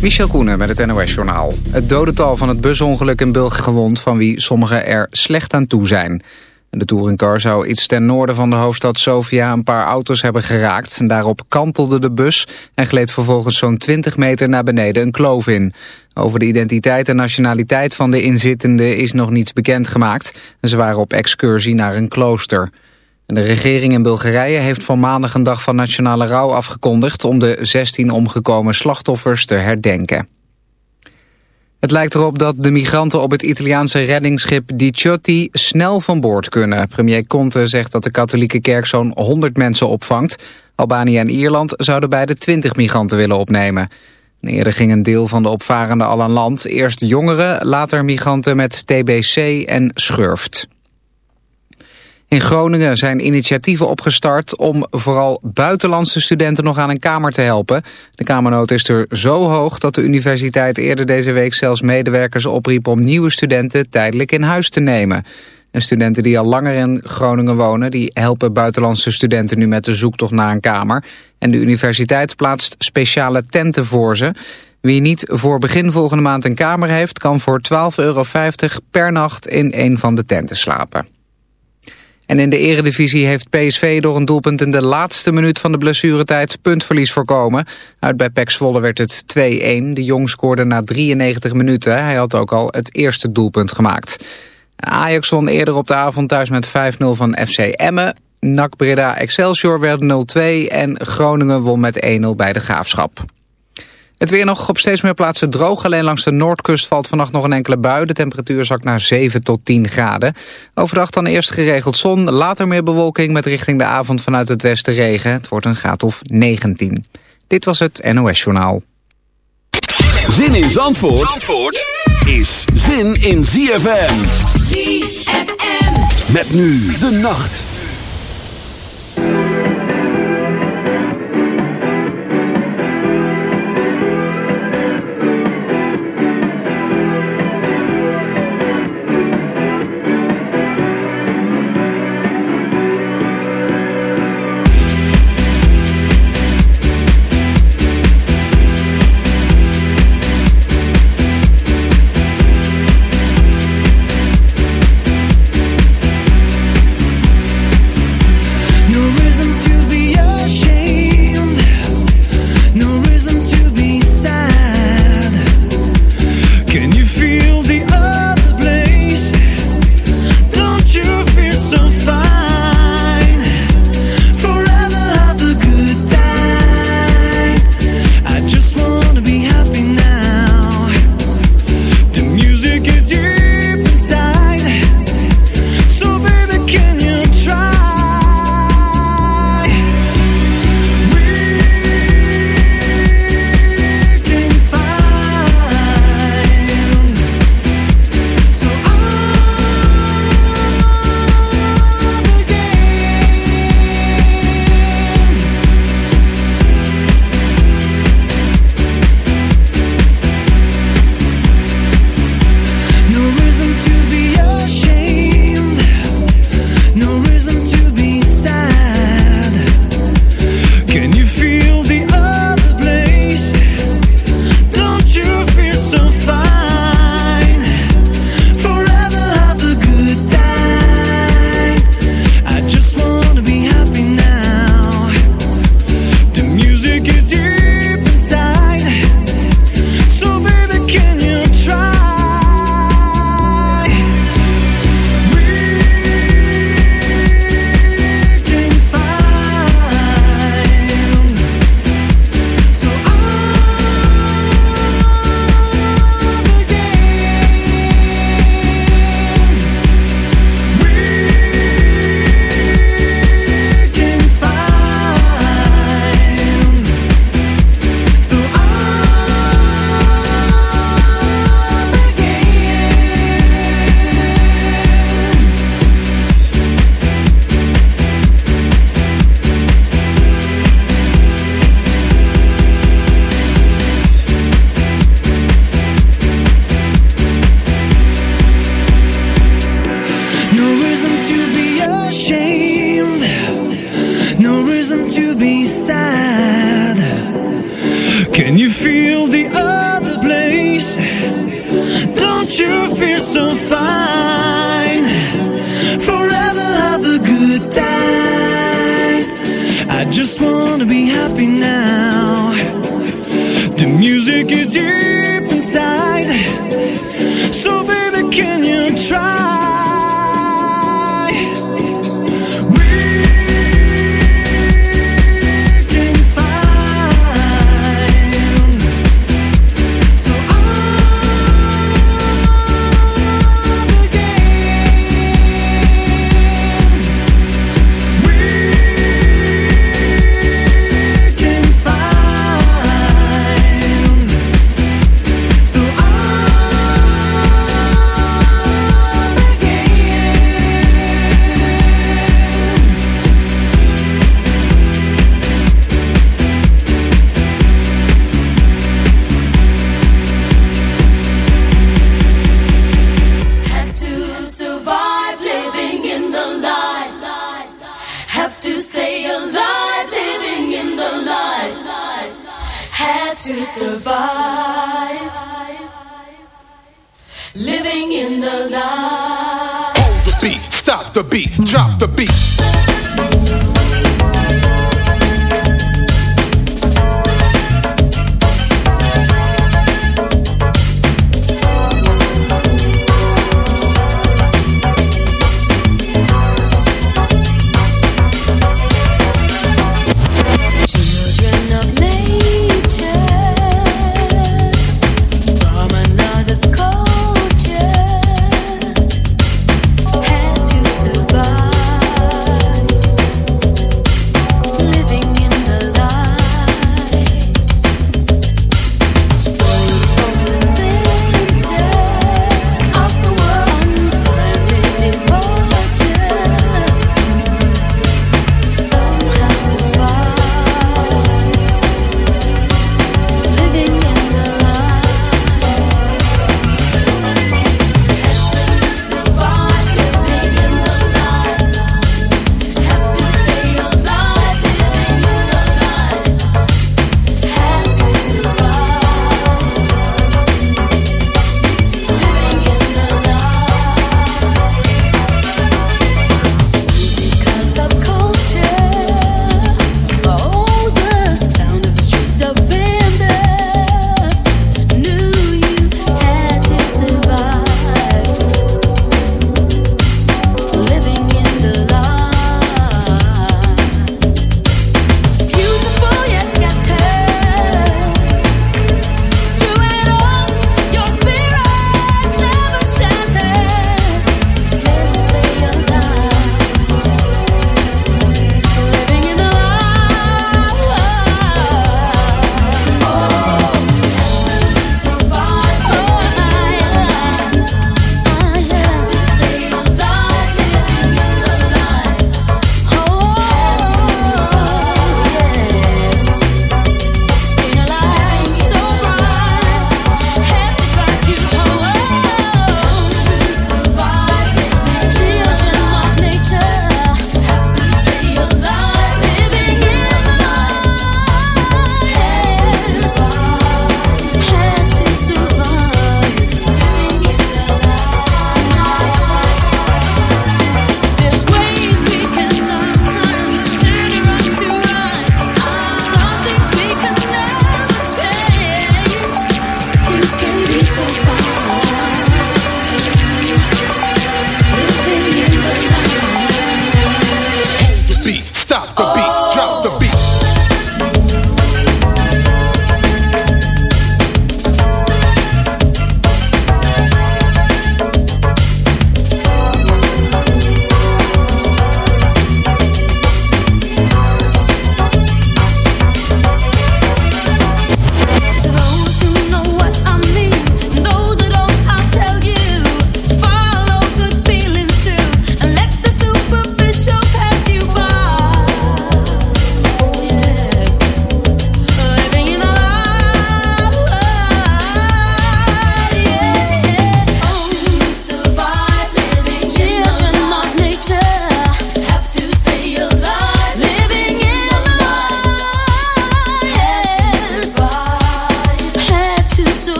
Michel Koenen met het NOS-journaal. Het dodental van het busongeluk in België gewond... van wie sommigen er slecht aan toe zijn. De touringcar zou iets ten noorden van de hoofdstad Sofia... een paar auto's hebben geraakt. En daarop kantelde de bus en gleed vervolgens zo'n 20 meter naar beneden een kloof in. Over de identiteit en nationaliteit van de inzittenden is nog niets bekendgemaakt. Ze waren op excursie naar een klooster. De regering in Bulgarije heeft van maandag een dag van nationale rouw afgekondigd... om de 16 omgekomen slachtoffers te herdenken. Het lijkt erop dat de migranten op het Italiaanse reddingsschip Di Ciotti snel van boord kunnen. Premier Conte zegt dat de katholieke kerk zo'n 100 mensen opvangt. Albanië en Ierland zouden beide 20 migranten willen opnemen. Eerder ging een deel van de opvarenden al aan land. Eerst jongeren, later migranten met TBC en schurft. In Groningen zijn initiatieven opgestart om vooral buitenlandse studenten nog aan een kamer te helpen. De kamernood is er zo hoog dat de universiteit eerder deze week zelfs medewerkers opriep om nieuwe studenten tijdelijk in huis te nemen. En studenten die al langer in Groningen wonen, die helpen buitenlandse studenten nu met de zoektocht naar een kamer. En de universiteit plaatst speciale tenten voor ze. Wie niet voor begin volgende maand een kamer heeft, kan voor 12,50 euro per nacht in een van de tenten slapen. En in de eredivisie heeft PSV door een doelpunt in de laatste minuut van de blessuretijd puntverlies voorkomen. Uit bij PEC Zwolle werd het 2-1. De Jong scoorde na 93 minuten. Hij had ook al het eerste doelpunt gemaakt. Ajax won eerder op de avond thuis met 5-0 van FC Emmen. NAC Breda Excelsior werd 0-2 en Groningen won met 1-0 bij de Graafschap. Het weer nog op steeds meer plaatsen droog. Alleen langs de noordkust valt vannacht nog een enkele bui. De temperatuur zakt naar 7 tot 10 graden. Overdag dan eerst geregeld zon, later meer bewolking... met richting de avond vanuit het westen regen. Het wordt een graad of 19. Dit was het NOS Journaal. Zin in Zandvoort, Zandvoort is zin in ZFM. ZFM. Met nu de nacht.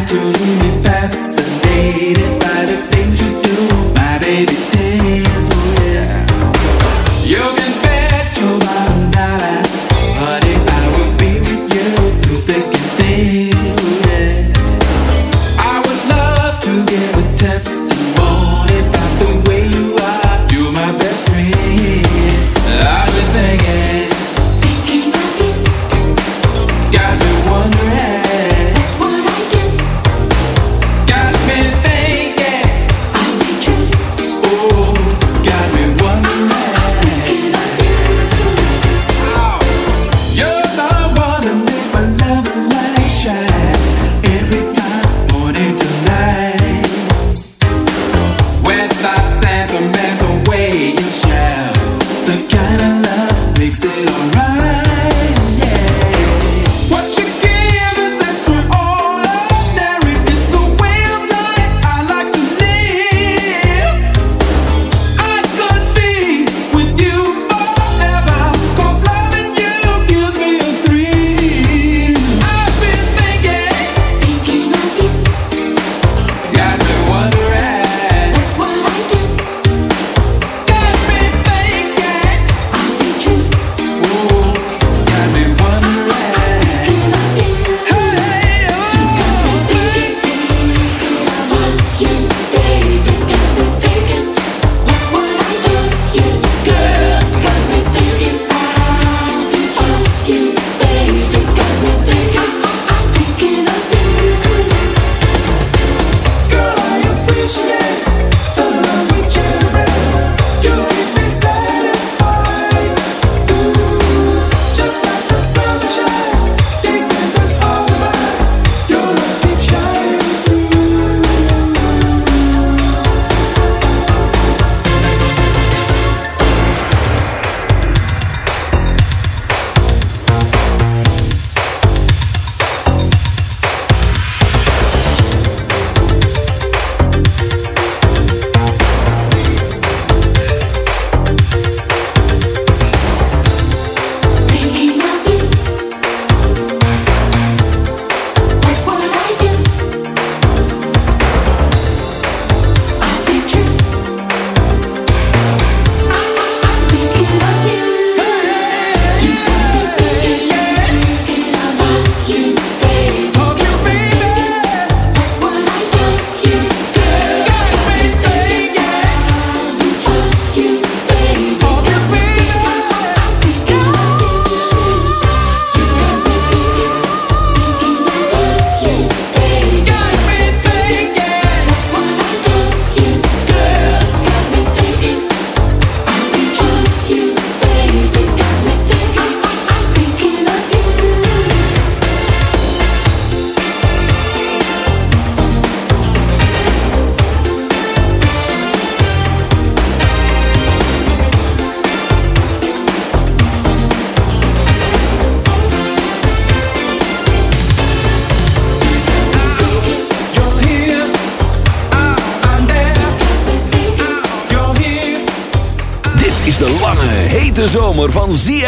Inclined to leave me fascinated by the things you do, my baby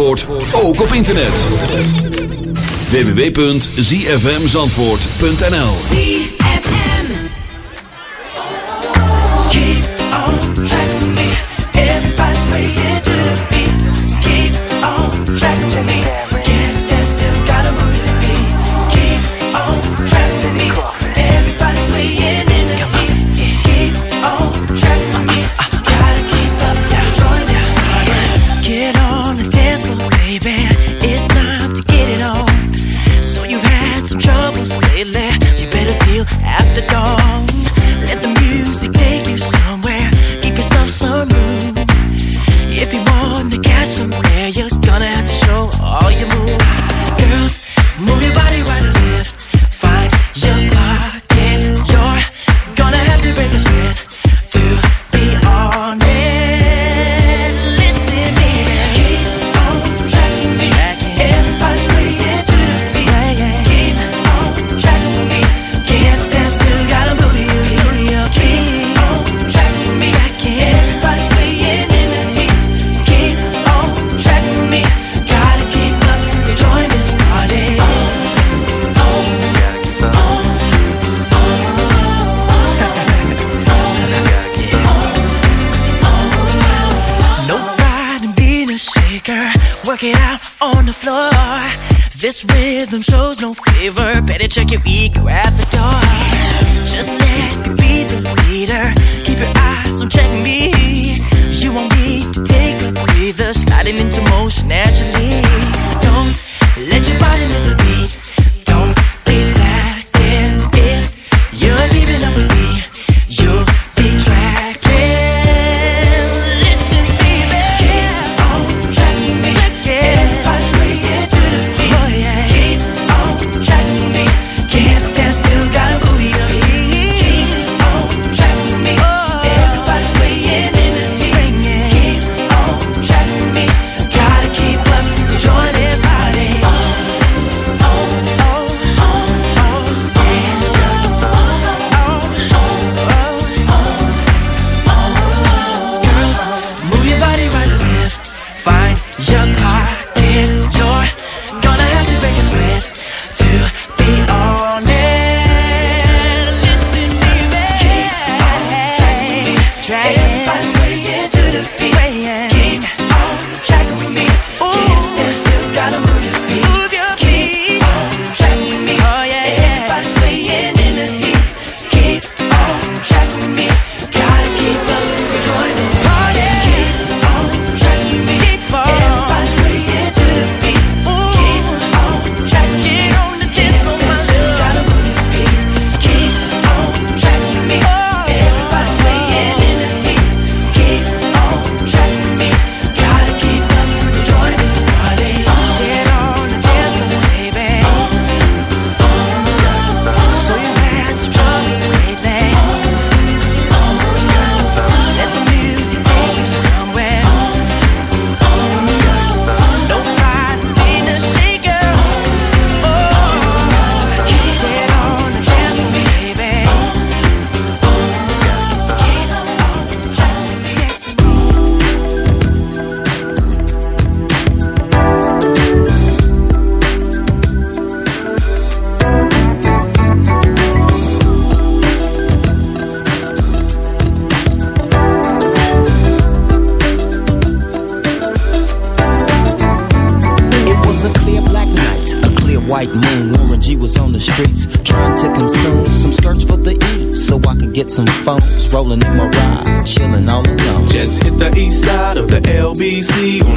Zandvoort ook op internet. www.zfmzandvoort.nl ZFM Keep on track to me Everybody's playing to the beat Keep on track to me. your ego at the door. Just let me be the leader. Keep your eyes on checking me. You won't need to take a breather. Sliding into motion naturally. Some phones rolling in my ride, chilling all alone. Just hit the east side of the LBC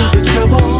你的缺口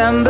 September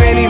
many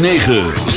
9.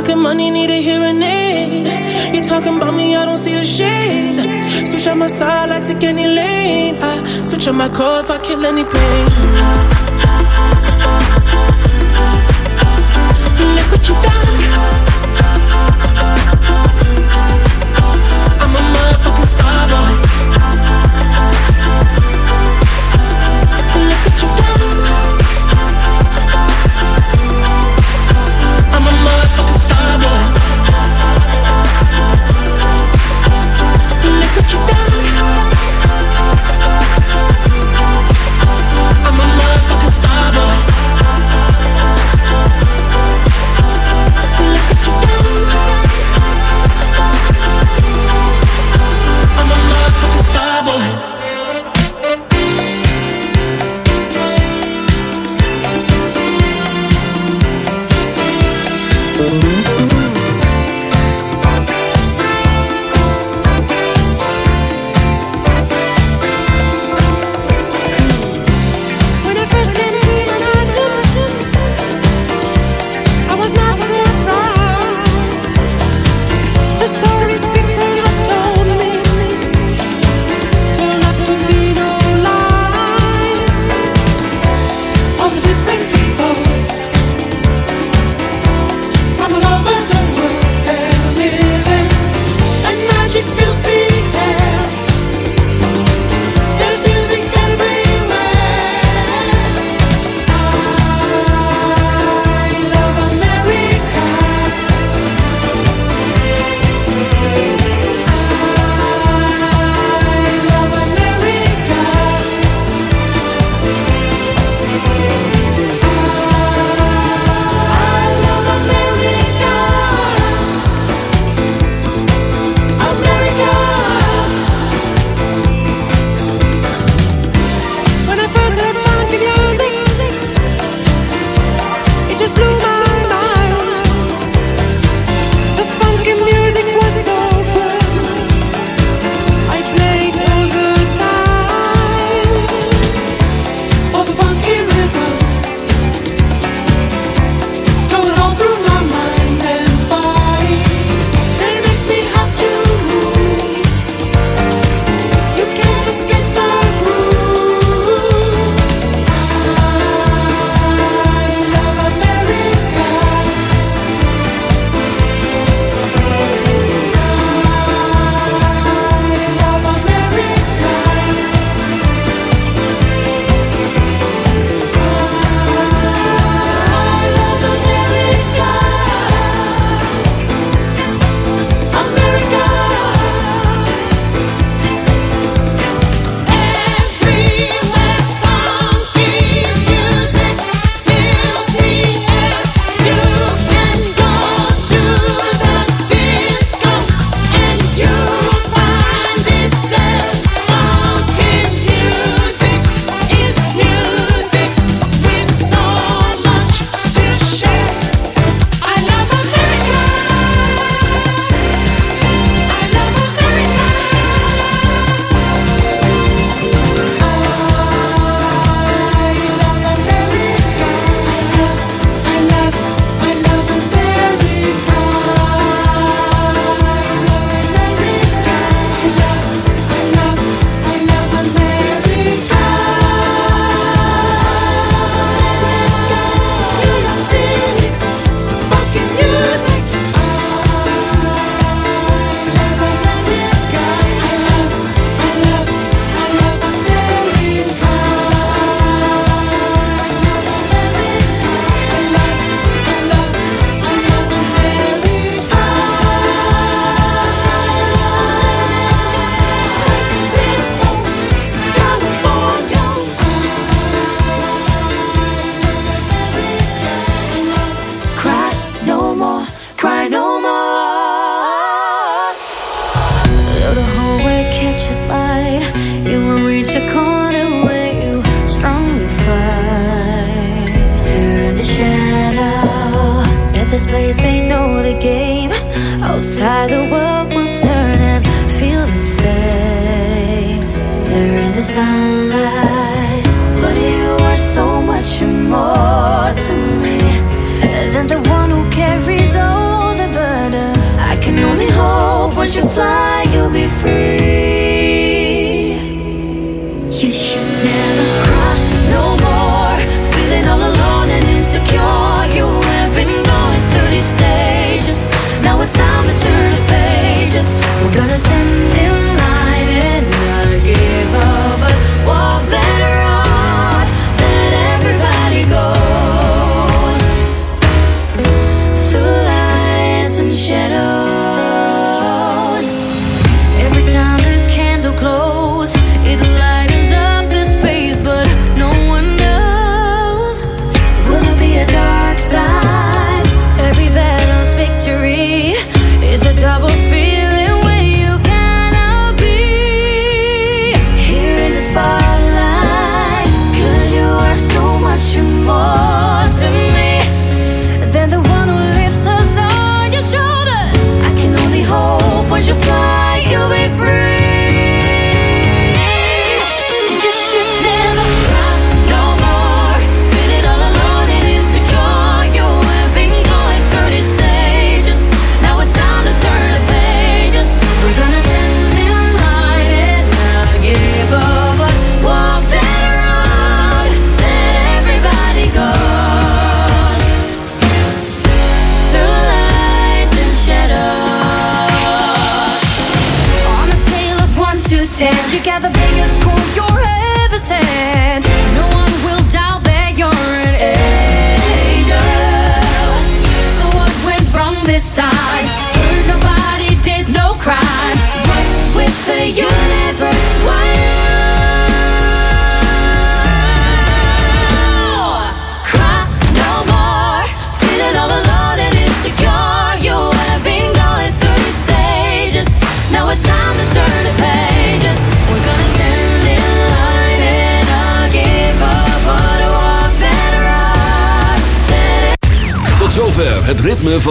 talking money, need a hearing aid. You talking about me, I don't see the shade. Switch out my side, I get any lane. I switch out my core if I kill any pain. Look what you done. I'm a motherfucking star boy.